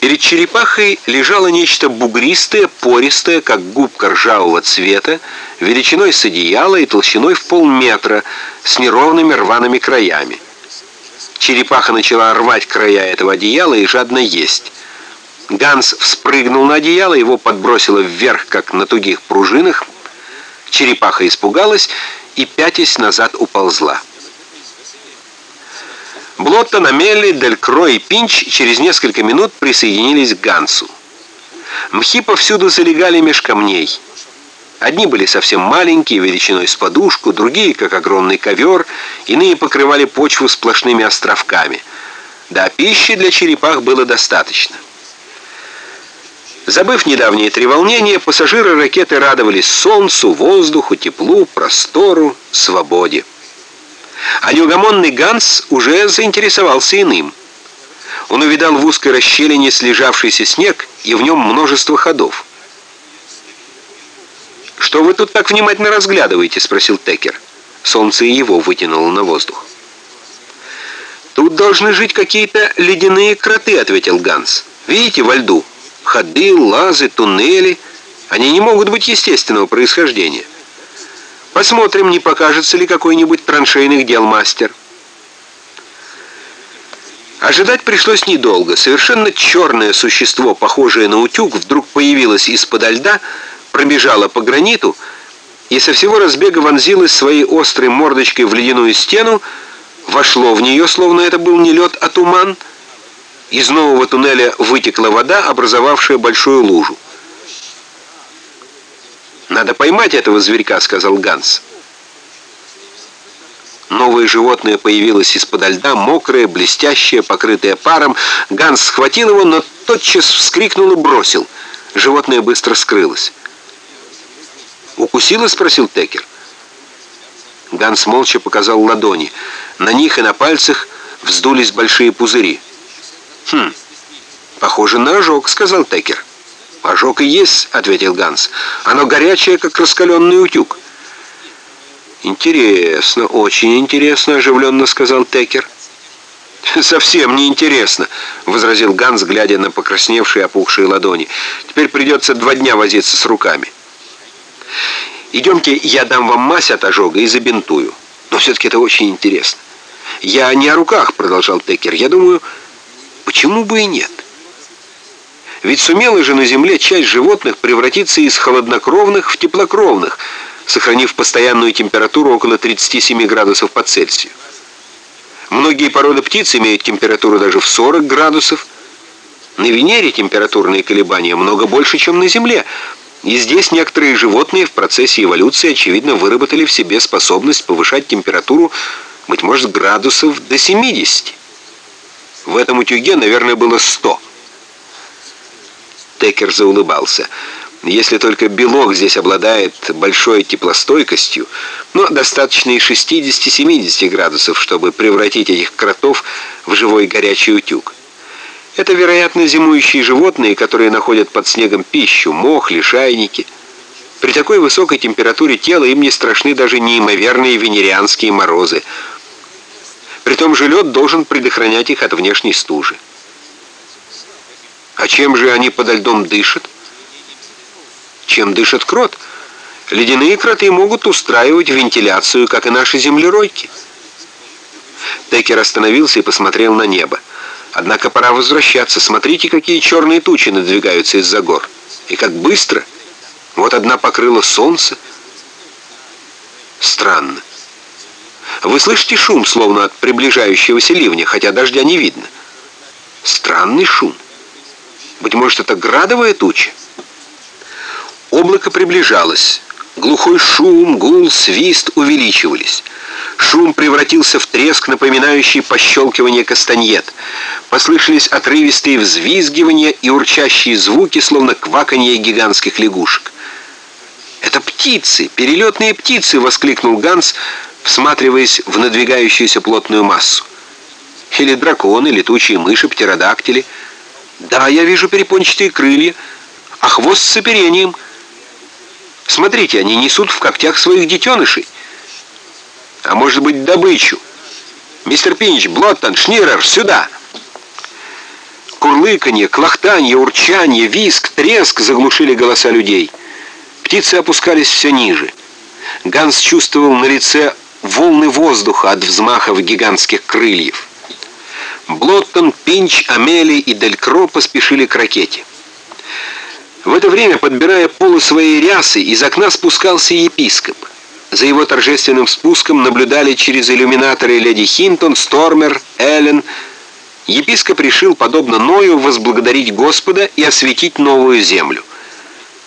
Перед черепахой лежало нечто бугристое, пористое, как губка ржавого цвета, величиной с одеяла и толщиной в полметра, с неровными рваными краями. Черепаха начала рвать края этого одеяла и жадно есть. Ганс вспрыгнул на одеяло, его подбросило вверх, как на тугих пружинах. Черепаха испугалась и, пятясь назад, уползла. Блоттон, Амелли, Делькро и Пинч через несколько минут присоединились к Гансу. Мхи повсюду залегали меж камней. Одни были совсем маленькие, величиной с подушку, другие, как огромный ковер, иные покрывали почву сплошными островками. Да, пищи для черепах было достаточно. Забыв недавние треволнения, пассажиры ракеты радовались солнцу, воздуху, теплу, простору, свободе. А неугомонный Ганс уже заинтересовался иным. Он увидал в узкой расщелине слежавшийся снег и в нем множество ходов. «Что вы тут так внимательно разглядываете?» — спросил Текер. Солнце и его вытянуло на воздух. «Тут должны жить какие-то ледяные кроты», — ответил Ганс. «Видите, во льду? Ходы, лазы, туннели. Они не могут быть естественного происхождения». Посмотрим, не покажется ли какой-нибудь траншейных дел мастер. Ожидать пришлось недолго. Совершенно черное существо, похожее на утюг, вдруг появилось из-под льда, пробежало по граниту и со всего разбега вонзилось своей острой мордочкой в ледяную стену, вошло в нее, словно это был не лед, а туман. Из нового туннеля вытекла вода, образовавшая большую лужу. «Надо поймать этого зверька», — сказал Ганс. Новое животное появилось из-под льда, мокрое, блестящее, покрытое паром. Ганс схватил его, но тотчас вскрикнул и бросил. Животное быстро скрылось. «Укусило?» — спросил Текер. Ганс молча показал ладони. На них и на пальцах вздулись большие пузыри. «Хм, похоже на ожог», — сказал Текер. «Ожог и есть», — ответил Ганс. «Оно горячее, как раскаленный утюг». «Интересно, очень интересно», — оживленно сказал Текер. «Совсем не интересно», — возразил Ганс, глядя на покрасневшие опухшие ладони. «Теперь придется два дня возиться с руками». «Идемте, я дам вам мазь от ожога и забинтую. Но все-таки это очень интересно». «Я не о руках», — продолжал Текер. «Я думаю, почему бы и нет?» Ведь сумела же на Земле часть животных превратиться из холоднокровных в теплокровных, сохранив постоянную температуру около 37 градусов по Цельсию. Многие породы птиц имеют температуру даже в 40 градусов. На Венере температурные колебания много больше, чем на Земле. И здесь некоторые животные в процессе эволюции, очевидно, выработали в себе способность повышать температуру, быть может, градусов до 70. В этом утюге, наверное, было 100 Текер заулыбался. Если только белок здесь обладает большой теплостойкостью, но достаточно и 60-70 градусов, чтобы превратить этих кротов в живой горячий утюг. Это, вероятно, зимующие животные, которые находят под снегом пищу, мох, лишайники. При такой высокой температуре тела им не страшны даже неимоверные венерианские морозы. При том же лед должен предохранять их от внешней стужи. А чем же они подо льдом дышат? Чем дышит крот? Ледяные кроты могут устраивать вентиляцию, как и наши землеройки. Текер остановился и посмотрел на небо. Однако пора возвращаться. Смотрите, какие черные тучи надвигаются из-за гор. И как быстро. Вот одна покрыла солнце. Странно. Вы слышите шум, словно от приближающегося ливня, хотя дождя не видно. Странный шум. Быть может, это градовая туча? Облако приближалось. Глухой шум, гул, свист увеличивались. Шум превратился в треск, напоминающий пощелкивание кастаньет. Послышались отрывистые взвизгивания и урчащие звуки, словно кваканье гигантских лягушек. «Это птицы! Перелетные птицы!» — воскликнул Ганс, всматриваясь в надвигающуюся плотную массу. «Или драконы, летучие мыши, птеродактили». Да, я вижу перепончатые крылья, а хвост с оперением. Смотрите, они несут в когтях своих детенышей. А может быть, добычу. Мистер Пинч, Блоттон, Шнирер, сюда!» курлыканье, клохтанье, урчанье, виск, треск заглушили голоса людей. Птицы опускались все ниже. Ганс чувствовал на лице волны воздуха от взмахов гигантских крыльев. Блоттон, Пинч, Амели и Делькро поспешили к ракете. В это время, подбирая полы своей рясы, из окна спускался епископ. За его торжественным спуском наблюдали через иллюминаторы леди Хинтон, Стормер, Эллен. Епископ решил, подобно Ною, возблагодарить Господа и осветить новую землю.